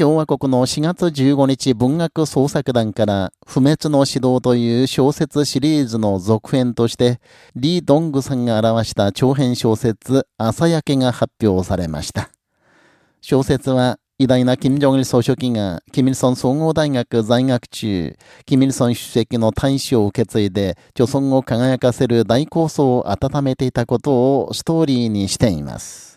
共和国の4月15日文学創作団から不滅の指導という小説シリーズの続編として、リー・ドングさんが表した長編小説朝焼けが発表されました。小説は偉大な金正日総書記が、キミルソン総合大学在学中、キミルソン主席の大使を受け継いで、著村を輝かせる大構想を温めていたことをストーリーにしています。